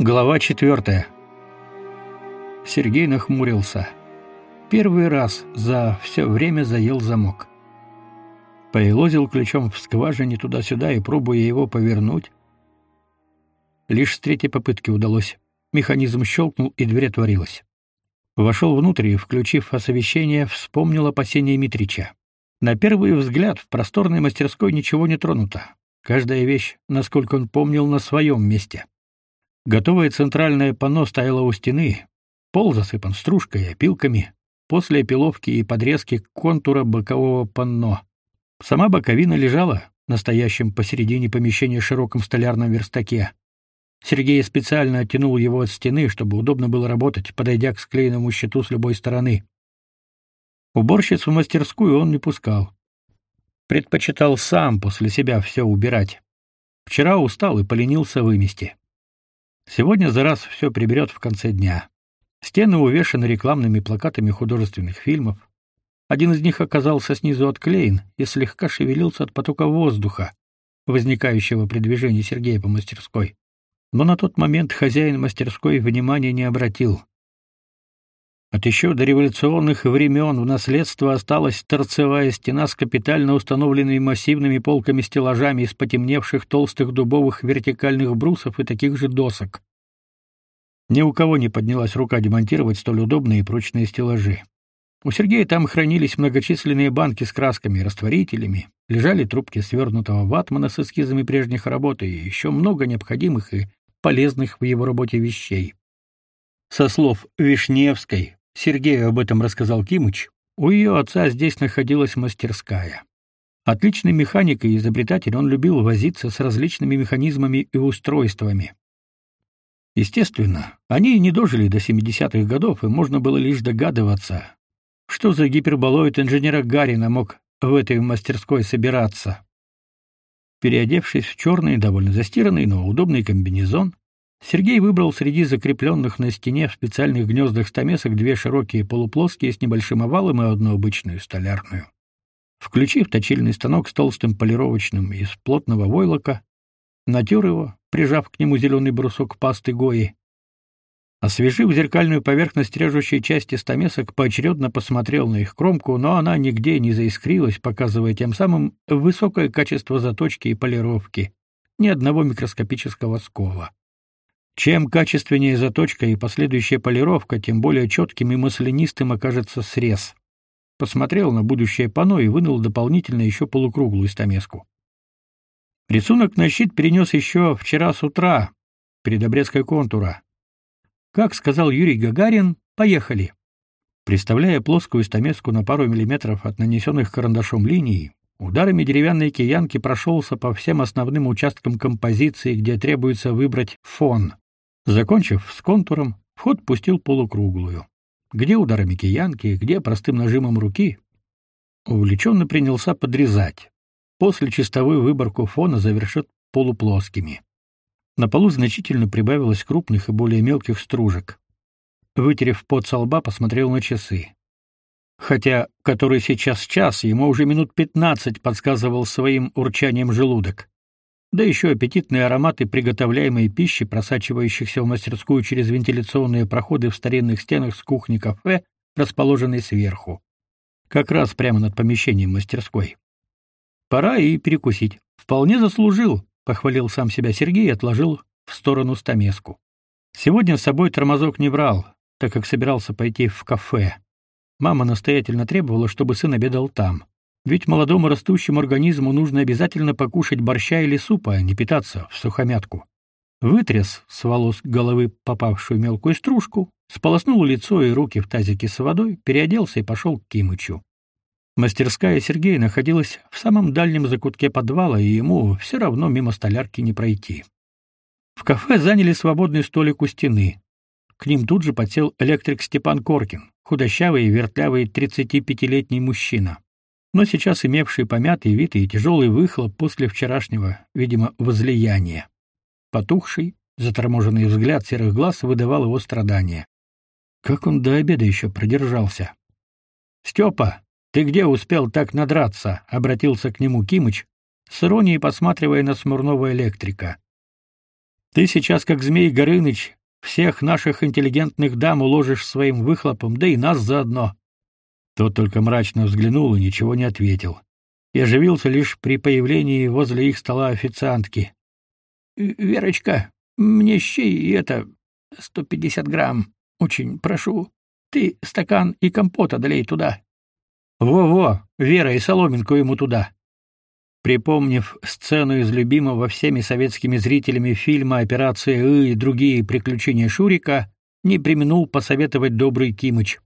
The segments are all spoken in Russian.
Глава четвертая. Сергей нахмурился. Первый раз за все время заел замок. Поелозил ключом в скважине туда-сюда и пробуя его повернуть. Лишь с третьей попытки удалось. Механизм щелкнул, и дверь отворилась. Вошел внутрь и, включив освещение, вспомнил опасения Митрича. На первый взгляд в просторной мастерской ничего не тронуто. Каждая вещь, насколько он помнил, на своем месте. Готовое центральное панно стояло у стены, пол засыпан стружкой и опилками, после опиловки и подрезки контура бокового панно. Сама боковина лежала настоящем посередине помещения широком столярном верстаке. Сергей специально оттянул его от стены, чтобы удобно было работать, подойдя к склеенному щиту с любой стороны. Уборщицу в мастерскую он не пускал. Предпочитал сам после себя все убирать. Вчера устал и поленился вымести. Сегодня за раз все приберет в конце дня. Стены увешаны рекламными плакатами художественных фильмов. Один из них оказался снизу отклеен и слегка шевелился от потока воздуха, возникающего при движении Сергея по мастерской. Но на тот момент хозяин мастерской внимания не обратил. От еще дореволюционных времен в наследство осталась торцевая стена с капитально установленными массивными полками-стеллажами из потемневших толстых дубовых вертикальных брусов и таких же досок. Ни у кого не поднялась рука демонтировать столь удобные и прочные стеллажи. У Сергея там хранились многочисленные банки с красками и растворителями, лежали трубки свернутого ватмана с эскизами прежних работ и еще много необходимых и полезных в его работе вещей. Со слов Вишневской, Сергею об этом рассказал Кимыч, у ее отца здесь находилась мастерская. Отличный механик и изобретатель, он любил возиться с различными механизмами и устройствами. Естественно, они не дожили до 70-х годов, и можно было лишь догадываться, что за гиперболоид инженера Гарина мог в этой мастерской собираться. Переодевшись в черный, довольно застиранный, но удобный комбинезон, Сергей выбрал среди закрепленных на стене в специальных гнездах стамесок две широкие полуплоские с небольшим овалом и одну обычную столярную. Включив точильный станок с толстым полировочным из плотного войлока, натер его, прижав к нему зеленый брусок пасты гои. Освежив зеркальную поверхность режущей части стамесок, поочередно посмотрел на их кромку, но она нигде не заискрилась, показывая тем самым высокое качество заточки и полировки, ни одного микроскопического скола. Чем качественнее заточка и последующая полировка, тем более четким и маслянистым окажется срез. Посмотрел на будущее панно и вынул дополнительно еще полукруглую стамеску. Рисунок на щит перенес еще вчера с утра, перед обрезкой контура. Как сказал Юрий Гагарин, поехали. Представляя плоскую стамеску на пару миллиметров от нанесенных карандашом линий, ударами деревянной киянки прошелся по всем основным участкам композиции, где требуется выбрать фон. Закончив с контуром, вход пустил полукруглую. Где ударами киянки, где простым нажимом руки. Увлеченно принялся подрезать. После чистовой выборку фона завершит полуплоскими. На полу значительно прибавилось крупных и более мелких стружек. Вытерев пот со лба, посмотрел на часы. Хотя который сейчас час, ему уже минут пятнадцать подсказывал своим урчанием желудок да еще аппетитные ароматы приготовляемой пищи, просачивающихся в мастерскую через вентиляционные проходы в старинных стенах с кухни-кафе, расположенной сверху. Как раз прямо над помещением мастерской. Пора и перекусить. Вполне заслужил, похвалил сам себя Сергей и отложил в сторону стамеску. Сегодня с собой тормозок не брал, так как собирался пойти в кафе. Мама настоятельно требовала, чтобы сын обедал там. Ведь молодому растущему организму нужно обязательно покушать борща или супа, а не питаться в сухомятку. Вытряс с волос головы попавшую мелкую стружку, сполоснул лицо и руки в тазике с водой, переоделся и пошел к Кимычу. Мастерская Сергея находилась в самом дальнем закутке подвала, и ему все равно мимо столярки не пройти. В кафе заняли свободный столик у стены. К ним тут же подсел электрик Степан Коркин, худощавый и вертлявый 35-летний мужчина но сейчас имевший помятый вид и тяжелый выхлоп после вчерашнего, видимо, возлияния. Потухший, заторможенный взгляд серых глаз выдавал его страдания. Как он до обеда еще продержался? «Степа, ты где успел так надраться?» — обратился к нему Кимыч, с иронией посматривая на смурного электрика. Ты сейчас, как Змей Горыныч, всех наших интеллигентных дам уложишь своим выхлопом, да и нас заодно. Тот только мрачно взглянул и ничего не ответил. И оживился лишь при появлении возле их стола официантки. «Верочка, мне щей и это... сто пятьдесят грамм. Очень прошу. Ты стакан и компота долей туда». «Во-во, Вера и соломинку ему туда». Припомнив сцену из любимого всеми советскими зрителями фильма «Операция И» и другие приключения Шурика, не применул посоветовать добрый Кимыч.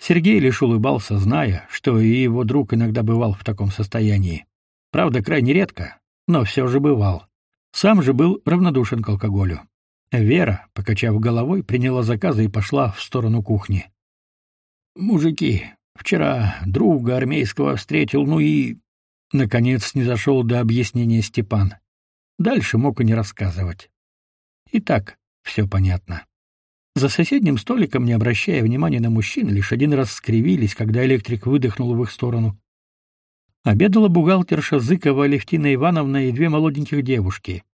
Сергей лишь улыбался, зная, что и его друг иногда бывал в таком состоянии. Правда, крайне редко, но все же бывал. Сам же был равнодушен к алкоголю. Вера, покачав головой, приняла заказы и пошла в сторону кухни. «Мужики, вчера друга армейского встретил, ну и...» Наконец не зашел до объяснения Степан. Дальше мог и не рассказывать. И так все понятно. За соседним столиком, не обращая внимания на мужчин, лишь один раз скривились, когда электрик выдохнул в их сторону. Обедала бухгалтерша Зыкова Левтина Ивановна и две молоденьких девушки.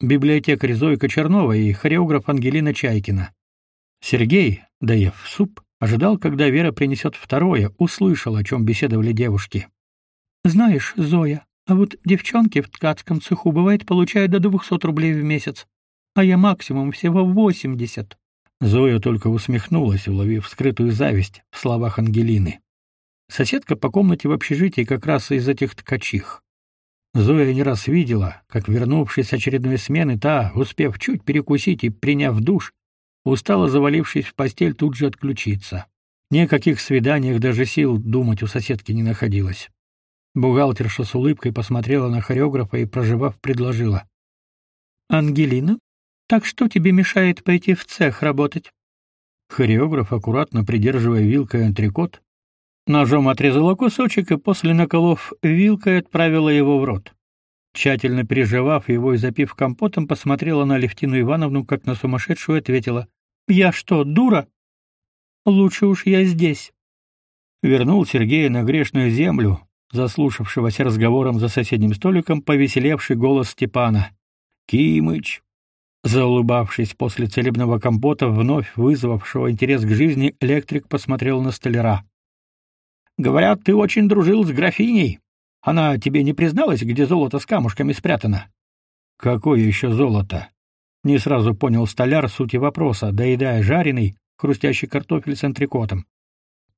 Библиотекарь Зойка Чернова и хореограф Ангелина Чайкина. Сергей, доев суп, ожидал, когда Вера принесет второе, услышал, о чем беседовали девушки. «Знаешь, Зоя, а вот девчонки в ткацком цеху бывает получают до двухсот рублей в месяц, а я максимум всего восемьдесят. Зоя только усмехнулась, уловив скрытую зависть в словах Ангелины. Соседка по комнате в общежитии как раз из этих ткачих. Зоя не раз видела, как, вернувшись с очередной смены, та, успев чуть перекусить и приняв душ, устало завалившись в постель, тут же отключиться. Ни о каких свиданиях даже сил думать у соседки не находилось. Бухгалтерша с улыбкой посмотрела на хореографа и, проживав, предложила. «Ангелина, так что тебе мешает пойти в цех работать? Хореограф, аккуратно придерживая вилкой антрикот, ножом отрезала кусочек и после наколов вилкой отправила его в рот. Тщательно пережевав его и запив компотом, посмотрела на Левтину Ивановну, как на сумасшедшую, ответила: "Я что, дура? Лучше уж я здесь". Вернул Сергея на грешную землю, заслушавшегося разговором за соседним столиком повеселевший голос Степана. "Кимыч, Заулыбавшись после целебного компота, вновь вызвавшего интерес к жизни, электрик посмотрел на столяра. «Говорят, ты очень дружил с графиней. Она тебе не призналась, где золото с камушками спрятано?» «Какое еще золото?» Не сразу понял столяр сути вопроса, доедая жареный, хрустящий картофель с антрикотом.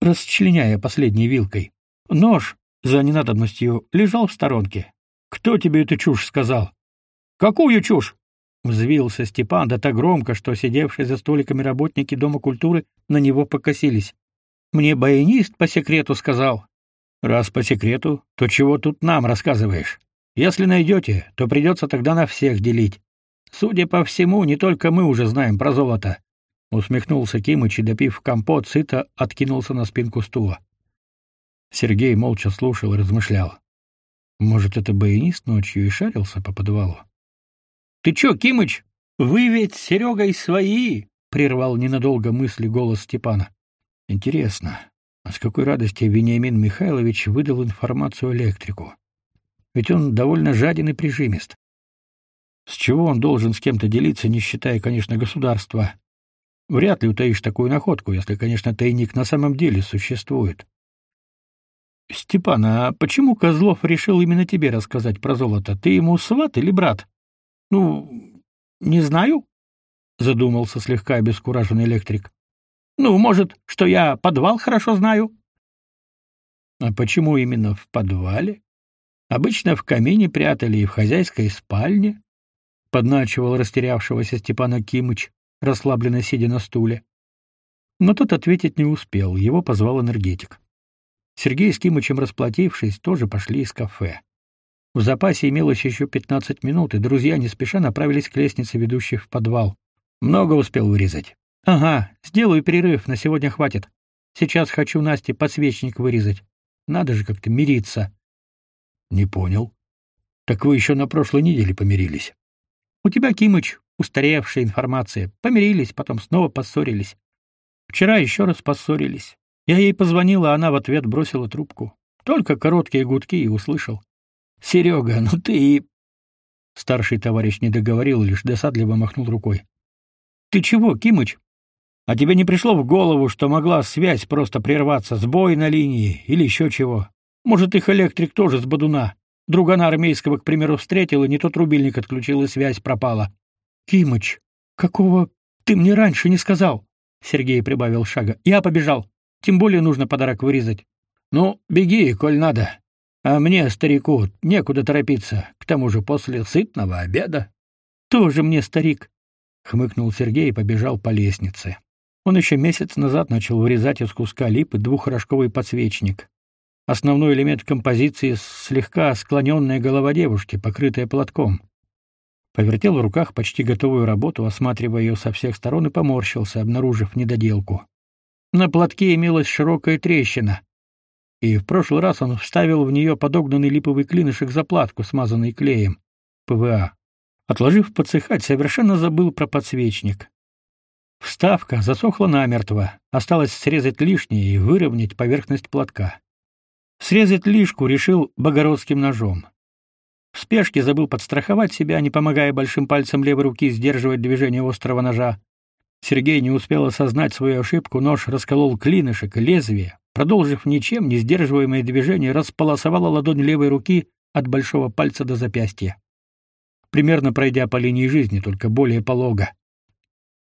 Расчленяя последней вилкой. Нож, за ненадобностью, лежал в сторонке. «Кто тебе эту чушь сказал?» «Какую чушь?» Взвился Степан да так громко, что сидевшие за столиками работники Дома культуры на него покосились. Мне баянист по секрету сказал. Раз по секрету, то чего тут нам рассказываешь? Если найдете, то придется тогда на всех делить. Судя по всему, не только мы уже знаем про золото. Усмехнулся Кимыч и, допив компот, сыто откинулся на спинку стула. Сергей молча слушал и размышлял. Может, это баянист ночью и шарился по подвалу? Ты чё, Кимыч? Вы ведь с Серегой свои, прервал ненадолго мысли голос Степана. Интересно, а с какой радости Вениамин Михайлович выдал информацию электрику? Ведь он довольно жаден и прижимист. С чего он должен с кем-то делиться, не считая, конечно, государства? Вряд ли утаишь такую находку, если, конечно, тайник на самом деле существует. Степан, а почему Козлов решил именно тебе рассказать про золото? Ты ему сват или брат? Ну, не знаю, задумался слегка обескураженный электрик. Ну, может, что я подвал хорошо знаю. А почему именно в подвале? Обычно в камине прятали и в хозяйской спальне, подначивал растерявшегося Степана Кимыч, расслабленно сидя на стуле. Но тот ответить не успел, его позвал энергетик. Сергей с Кимычем, расплатившись, тоже пошли из кафе. В запасе имелось еще 15 минут, и друзья не спеша направились к лестнице, ведущей в подвал. Много успел вырезать. Ага, сделаю перерыв, на сегодня хватит. Сейчас хочу Насте подсвечник вырезать. Надо же как-то мириться. Не понял. Так вы еще на прошлой неделе помирились. У тебя, Кимыч, устаревшая информация. Помирились, потом снова поссорились. Вчера еще раз поссорились. Я ей позвонила, а она в ответ бросила трубку. Только короткие гудки и услышал. Серега, ну ты Старший товарищ не договорил, лишь досадливо махнул рукой. Ты чего, Кимыч? А тебе не пришло в голову, что могла связь просто прерваться, сбой на линии или еще чего? Может, их электрик тоже с бодуна? Другана армейского, к примеру, встретил, и не тот рубильник отключил, и связь пропала. Кимыч, какого ты мне раньше не сказал? Сергей прибавил шага. Я побежал. Тем более нужно подарок вырезать. Ну, беги, коль надо. А мне, старику, некуда торопиться. К тому же после сытного обеда. Тоже мне старик, хмыкнул Сергей и побежал по лестнице. Он еще месяц назад начал вырезать из куска липы двухрожковый подсвечник. Основной элемент композиции слегка склоненная голова девушки, покрытая платком. Повертел в руках почти готовую работу, осматривая ее со всех сторон и поморщился, обнаружив недоделку. На платке имелась широкая трещина, и в прошлый раз он вставил в нее подогнанный липовый клинышек заплатку, смазанный клеем ПВА. Отложив подсыхать, совершенно забыл про подсвечник. Вставка засохла намертво, осталось срезать лишнее и выровнять поверхность платка. Срезать лишку решил богородским ножом. В спешке забыл подстраховать себя, не помогая большим пальцем левой руки сдерживать движение острого ножа. Сергей не успел осознать свою ошибку, нож расколол клинышек, лезвие, продолжив ничем не сдерживаемое движение, располосовало ладонь левой руки от большого пальца до запястья. Примерно пройдя по линии жизни, только более полого.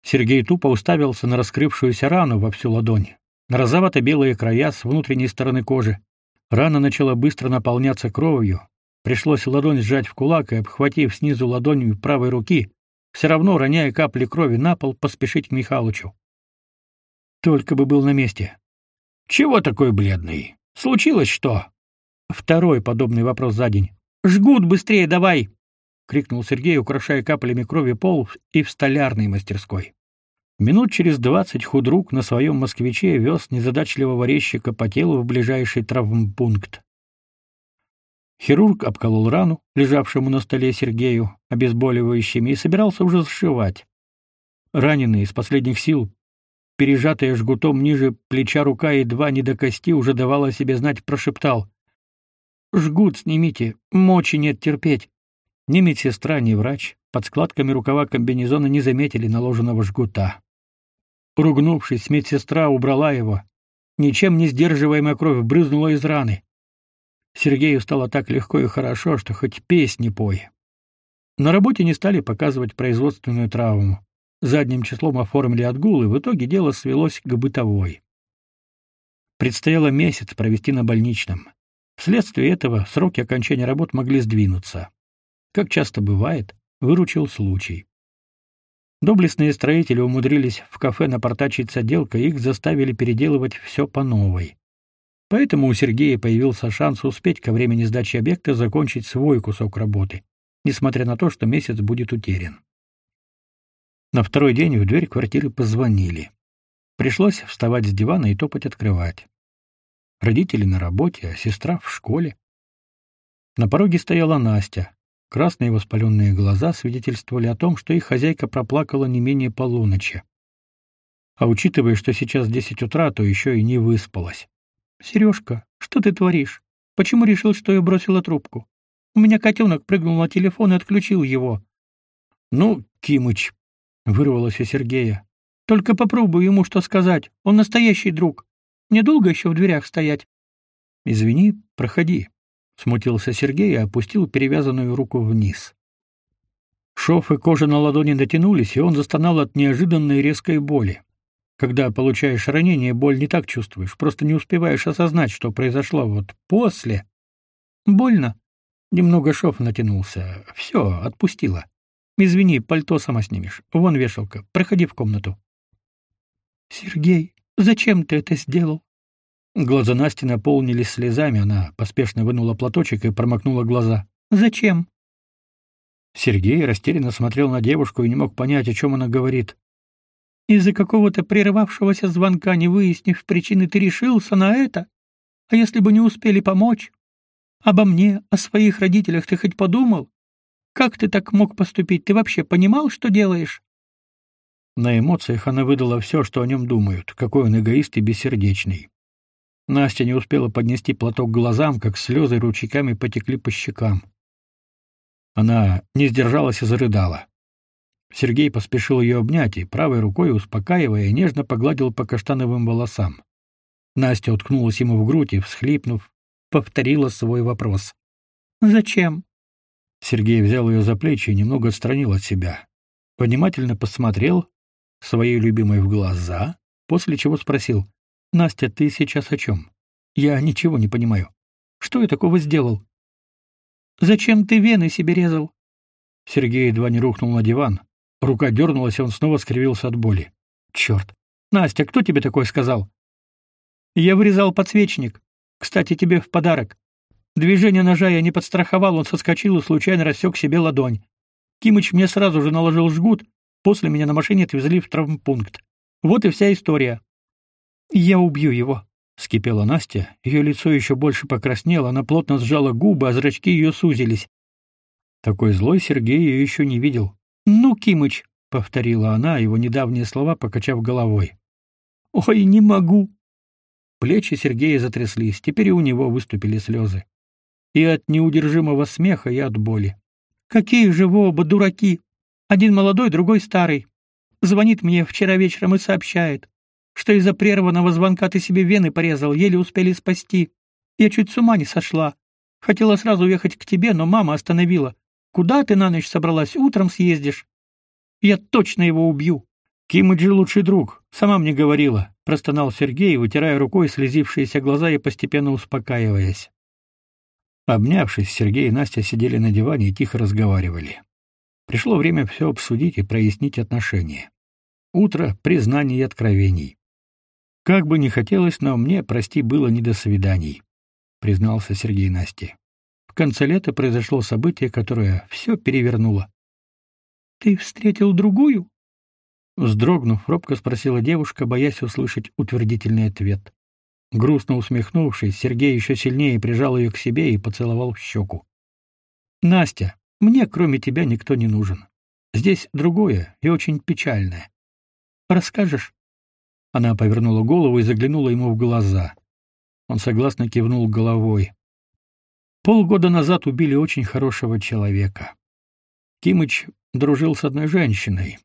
Сергей тупо уставился на раскрывшуюся рану во всю ладонь, на розовато-белые края с внутренней стороны кожи. Рана начала быстро наполняться кровью. Пришлось ладонь сжать в кулак и, обхватив снизу ладонью правой руки, все равно, роняя капли крови на пол, поспешить к Михалычу. Только бы был на месте. «Чего такой бледный? Случилось что?» Второй подобный вопрос за день. «Жгут быстрее давай!» — крикнул Сергей, украшая каплями крови пол и в столярной мастерской. Минут через двадцать худрук на своем москвиче вез незадачливого резчика по телу в ближайший травмпункт. Хирург обколол рану, лежавшему на столе Сергею, обезболивающими, и собирался уже зашивать. Раненый из последних сил, пережатая жгутом ниже плеча рука едва не до кости уже давала себе знать, прошептал: "Жгут снимите, мочи нет терпеть". Ни медсестра, ни врач под складками рукава комбинезона не заметили наложенного жгута. Ругнувшись, медсестра убрала его. Ничем не сдерживаемая кровь брызнула из раны. Сергею стало так легко и хорошо, что хоть песни пой. На работе не стали показывать производственную травму. Задним числом оформили отгул, и в итоге дело свелось к бытовой. Предстояло месяц провести на больничном. Вследствие этого сроки окончания работ могли сдвинуться. Как часто бывает, выручил случай. Доблестные строители умудрились в кафе напортачить с отделкой, их заставили переделывать все по новой. Поэтому у Сергея появился шанс успеть ко времени сдачи объекта закончить свой кусок работы, несмотря на то, что месяц будет утерян. На второй день в дверь квартиры позвонили. Пришлось вставать с дивана и топать открывать. Родители на работе, а сестра в школе. На пороге стояла Настя. Красные воспаленные глаза свидетельствовали о том, что их хозяйка проплакала не менее полуночи. А учитывая, что сейчас десять утра, то еще и не выспалась. Сережка, что ты творишь? Почему решил, что я бросила трубку? У меня котенок прыгнул на телефон и отключил его. Ну, Кимыч, вырвалось у Сергея. Только попробуй ему что сказать. Он настоящий друг. Мне долго еще в дверях стоять? Извини, проходи, смутился Сергей и опустил перевязанную руку вниз. Шов и кожа на ладони натянулись, и он застонал от неожиданной резкой боли. Когда получаешь ранение, боль не так чувствуешь, просто не успеваешь осознать, что произошло вот после. Больно. Немного шов натянулся. Все, отпустила. Извини, пальто сама снимешь. Вон вешалка. Проходи в комнату. Сергей, зачем ты это сделал? Глаза Насти наполнились слезами, она поспешно вынула платочек и промокнула глаза. Зачем? Сергей растерянно смотрел на девушку и не мог понять, о чем она говорит. Из-за какого-то прервавшегося звонка, не выяснив причины, ты решился на это? А если бы не успели помочь? Обо мне, о своих родителях ты хоть подумал? Как ты так мог поступить? Ты вообще понимал, что делаешь? На эмоциях она выдала все, что о нем думают, какой он эгоист и бессердечный. Настя не успела поднести платок к глазам, как слезы ручейками потекли по щекам. Она не сдержалась и зарыдала. Сергей поспешил ее обнять и правой рукой, успокаивая, нежно погладил по каштановым волосам. Настя уткнулась ему в грудь и, всхлипнув, повторила свой вопрос. «Зачем?» Сергей взял ее за плечи и немного отстранил от себя. Внимательно посмотрел своей любимой в глаза, после чего спросил. «Настя, ты сейчас о чем? Я ничего не понимаю. Что я такого сделал?» «Зачем ты вены себе резал?» Сергей едва не рухнул на диван. Рука дернулась, и он снова скривился от боли. «Черт! Настя, кто тебе такое сказал?» «Я вырезал подсвечник. Кстати, тебе в подарок. Движение ножа я не подстраховал, он соскочил и случайно рассек себе ладонь. Кимыч мне сразу же наложил жгут, после меня на машине отвезли в травмпункт. Вот и вся история. Я убью его, вскипела Настя, ее лицо еще больше покраснело, она плотно сжала губы, а зрачки ее сузились. Такой злой Сергей ее еще не видел. «Ну, Кимыч», — повторила она его недавние слова, покачав головой. «Ой, не могу». Плечи Сергея затряслись, теперь и у него выступили слезы и от неудержимого смеха, и от боли. Какие же вы оба дураки! Один молодой, другой старый. Звонит мне вчера вечером и сообщает, что из-за прерванного звонка ты себе вены порезал, еле успели спасти. Я чуть с ума не сошла. Хотела сразу уехать к тебе, но мама остановила. Куда ты на ночь собралась? Утром съездишь. Я точно его убью. Кимыджи лучший друг, сама мне говорила, простонал Сергей, вытирая рукой слезившиеся глаза и постепенно успокаиваясь. Обнявшись, Сергей и Настя сидели на диване и тихо разговаривали. Пришло время все обсудить и прояснить отношения. Утро признаний и откровений. Как бы ни хотелось, но мне, прости, было не до свиданий, признался Сергей Насте. В конце лета произошло событие, которое все перевернуло. Ты встретил другую? Вздрогнув, робко спросила девушка, боясь услышать утвердительный ответ. Грустно усмехнувшись, Сергей еще сильнее прижал ее к себе и поцеловал в щеку. Настя, мне кроме тебя никто не нужен. Здесь другое и очень печальное. Расскажешь? Она повернула голову и заглянула ему в глаза. Он согласно кивнул головой. Полгода назад убили очень хорошего человека. Кимыч дружил с одной женщиной.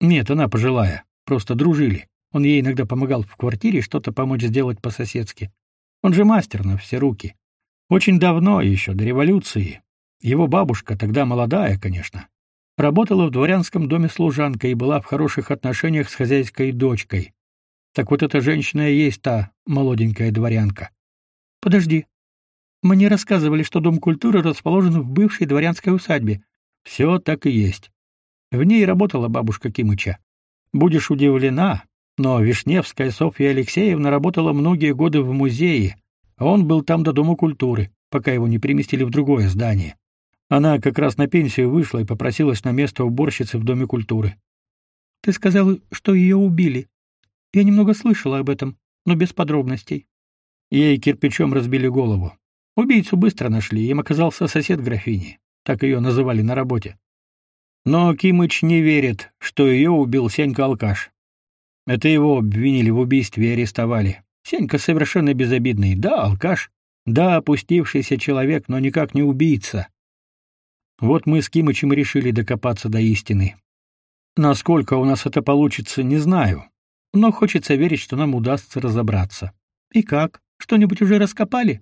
Нет, она пожилая, просто дружили. Он ей иногда помогал в квартире что-то помочь сделать по-соседски. Он же мастер на все руки. Очень давно, еще до революции, его бабушка, тогда молодая, конечно, работала в дворянском доме служанкой и была в хороших отношениях с хозяйской дочкой. Так вот эта женщина и есть та молоденькая дворянка. Подожди. Мне рассказывали, что дом культуры расположен в бывшей дворянской усадьбе. Все так и есть. В ней работала бабушка Кимыча. Будешь удивлена, но Вишневская Софья Алексеевна работала многие годы в музее, а он был там до Дома культуры, пока его не переместили в другое здание. Она как раз на пенсию вышла и попросилась на место уборщицы в Доме культуры. Ты сказал, что ее убили. Я немного слышала об этом, но без подробностей. Ей кирпичом разбили голову. Убийцу быстро нашли, им оказался сосед графини, так ее называли на работе. Но Кимыч не верит, что ее убил Сенька-алкаш. Это его обвинили в убийстве и арестовали. Сенька совершенно безобидный, да, алкаш, да, опустившийся человек, но никак не убийца. Вот мы с Кимычем решили докопаться до истины. Насколько у нас это получится, не знаю, но хочется верить, что нам удастся разобраться. И как? Что-нибудь уже раскопали?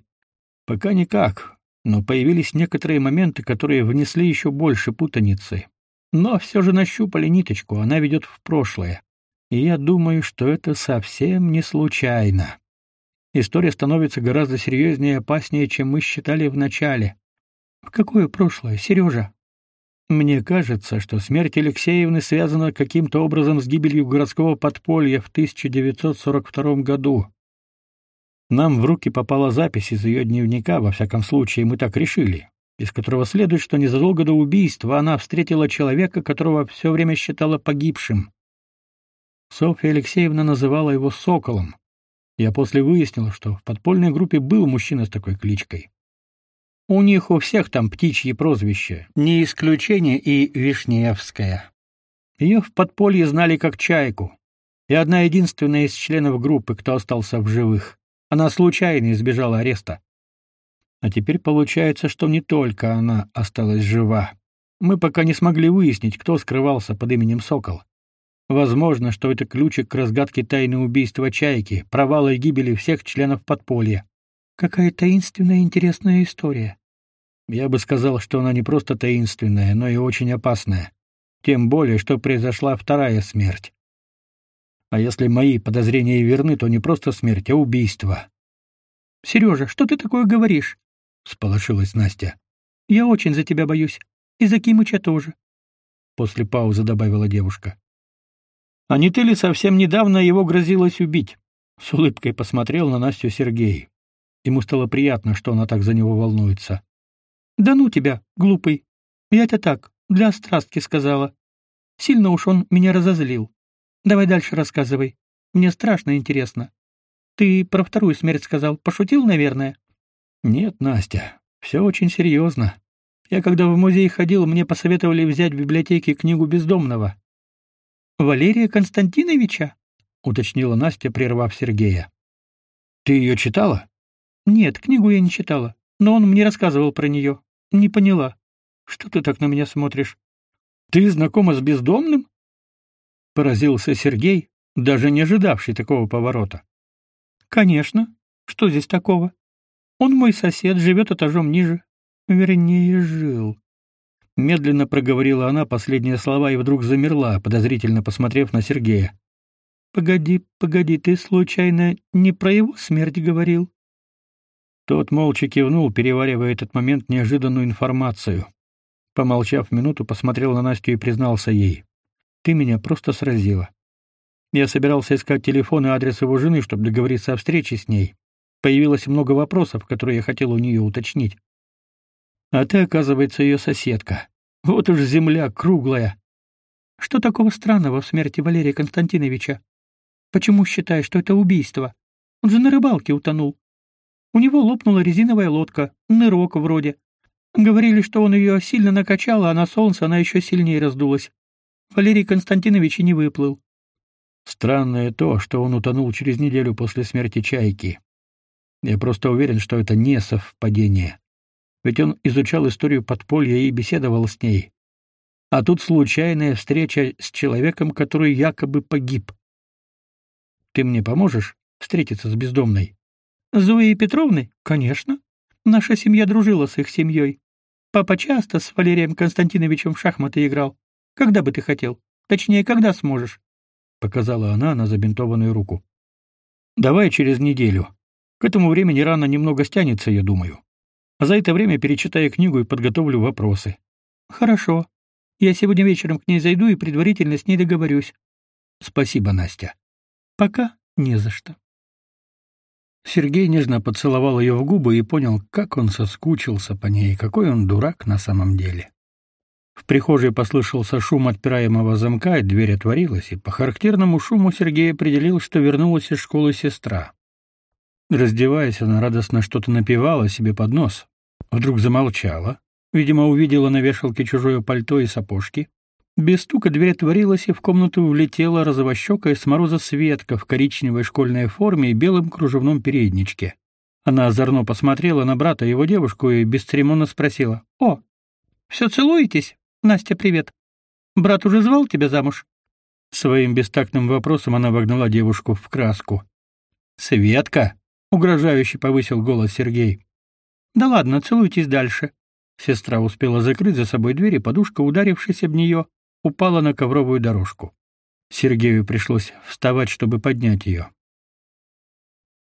Пока никак, но появились некоторые моменты, которые внесли еще больше путаницы. Но все же нащупали ниточку, она ведет в прошлое. И я думаю, что это совсем не случайно. История становится гораздо серьезнее и опаснее, чем мы считали вначале. В какое прошлое, Сережа? Мне кажется, что смерть Алексеевны связана каким-то образом с гибелью городского подполья в 1942 году. Нам в руки попала запись из ее дневника, во всяком случае, мы так решили, из которого следует, что незадолго до убийства она встретила человека, которого все время считала погибшим. Софья Алексеевна называла его Соколом. Я после выяснил, что в подпольной группе был мужчина с такой кличкой. У них у всех там птичьи прозвища, не исключение и Вишневская. Ее в подполье знали как Чайку. И одна единственная из членов группы, кто остался в живых. Она случайно избежала ареста. А теперь получается, что не только она осталась жива. Мы пока не смогли выяснить, кто скрывался под именем Сокол. Возможно, что это ключик к разгадке тайны убийства Чайки, провала и гибели всех членов подполья. Какая таинственная и интересная история. Я бы сказал, что она не просто таинственная, но и очень опасная. Тем более, что произошла вторая смерть. А если мои подозрения верны, то не просто смерть, а убийство. Сережа, что ты такое говоришь? всполошилась Настя. Я очень за тебя боюсь. И за Кимыча тоже. После паузы добавила девушка. А не ты ли совсем недавно его грозилась убить? С улыбкой посмотрел на Настю Сергей. Ему стало приятно, что она так за него волнуется. Да ну тебя, глупый. Я это так, для страстки сказала. Сильно уж он меня разозлил. Давай дальше рассказывай. Мне страшно интересно. Ты про вторую смерть сказал, пошутил, наверное? Нет, Настя, все очень серьезно. Я когда в музей ходил, мне посоветовали взять в библиотеке книгу Бездомного. Валерия Константиновича? уточнила Настя, прервав Сергея. Ты ее читала? Нет, книгу я не читала, но он мне рассказывал про нее. Не поняла. Что ты так на меня смотришь? Ты знакома с бездомным? Поразился Сергей, даже не ожидавший такого поворота. Конечно. Что здесь такого? Он мой сосед, живет этажом ниже. Вернее, жил. Медленно проговорила она последние слова и вдруг замерла, подозрительно посмотрев на Сергея. Погоди, погоди, ты случайно не про его смерть говорил? Тот молча кивнул, переваривая этот момент неожиданную информацию. Помолчав минуту, посмотрел на Настю и признался ей: "Ты меня просто сразила. Я собирался искать телефон и адрес его жены, чтобы договориться о встрече с ней. Появилось много вопросов, которые я хотел у нее уточнить. А ты, оказывается, ее соседка. Вот уж земля круглая. Что такого странного в смерти Валерия Константиновича? Почему считаешь, что это убийство? Он же на рыбалке утонул. У него лопнула резиновая лодка, нырок вроде. Говорили, что он ее сильно накачал, а на солнце она еще сильнее раздулась. Валерий Константинович и не выплыл. Странное то, что он утонул через неделю после смерти Чайки. Я просто уверен, что это не совпадение. Ведь он изучал историю подполья и беседовал с ней. А тут случайная встреча с человеком, который якобы погиб. Ты мне поможешь встретиться с бездомной? Зоей Петровной? Конечно. Наша семья дружила с их семьей. Папа часто с Валерием Константиновичем в шахматы играл. Когда бы ты хотел? Точнее, когда сможешь? Показала она на забинтованную руку. Давай через неделю. К этому времени рана немного стянется, я думаю. А за это время перечитаю книгу и подготовлю вопросы. Хорошо. Я сегодня вечером к ней зайду и предварительно с ней договорюсь. Спасибо, Настя. Пока не за что. Сергей нежно поцеловал ее в губы и понял, как он соскучился по ней, какой он дурак на самом деле. В прихожей послышался шум отпираемого замка, и дверь отворилась, и по характерному шуму Сергей определил, что вернулась из школы сестра. Раздеваясь, она радостно что-то напевала себе под нос. Вдруг замолчала, видимо, увидела на вешалке чужое пальто и сапожки, без стука дверь отворилась, и в комнату влетела розовощекая с мороза Светка в коричневой школьной форме и белом кружевном передничке. Она озорно посмотрела на брата и его девушку и бесцеремонно спросила. «О, все целуетесь? Настя, привет. Брат уже звал тебя замуж?» Своим бестактным вопросом она вогнала девушку в краску. «Светка!» — угрожающе повысил голос Сергей. «Да ладно, целуйтесь дальше». Сестра успела закрыть за собой дверь, и подушка, ударившись об нее, упала на ковровую дорожку. Сергею пришлось вставать, чтобы поднять ее.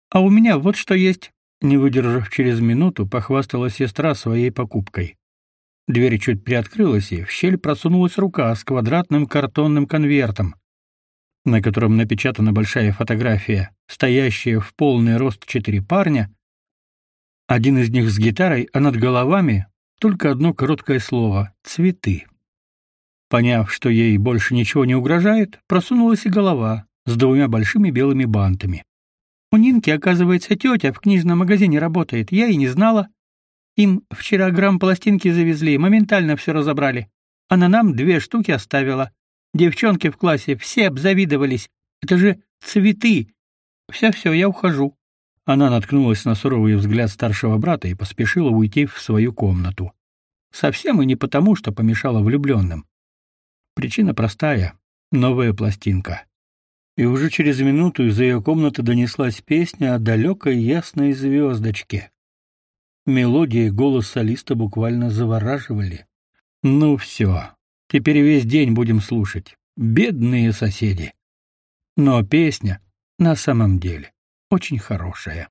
«А у меня вот что есть», — не выдержав через минуту, похвастала сестра своей покупкой. Дверь чуть приоткрылась, и в щель просунулась рука с квадратным картонным конвертом, на котором напечатана большая фотография, стоящая в полный рост четыре парня, один из них с гитарой, а над головами только одно короткое слово — «цветы». Поняв, что ей больше ничего не угрожает, просунулась и голова с двумя большими белыми бантами. У Нинки, оказывается, тетя в книжном магазине работает, я и не знала. Им вчера грамм пластинки завезли, моментально все разобрали. Она нам две штуки оставила. Девчонки в классе все обзавидовались. Это же цветы. Все-все, я ухожу. Она наткнулась на суровый взгляд старшего брата и поспешила уйти в свою комнату. Совсем и не потому, что помешала влюбленным. Причина простая — новая пластинка. И уже через минуту из ее комнаты донеслась песня о далекой ясной звездочке. Мелодия и голос солиста буквально завораживали. Ну все, теперь весь день будем слушать. Бедные соседи. Но песня на самом деле очень хорошая.